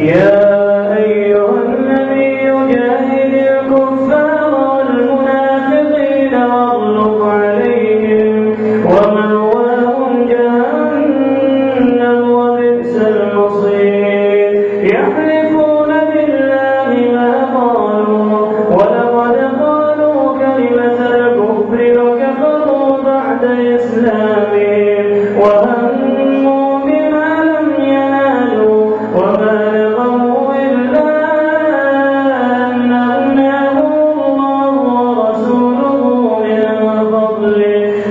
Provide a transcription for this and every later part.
Yeah.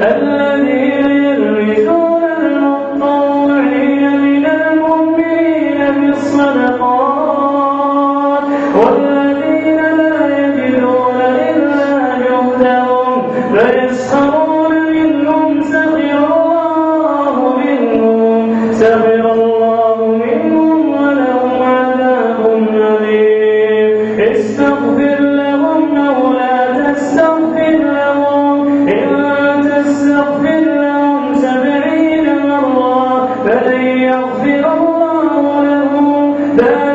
ألا that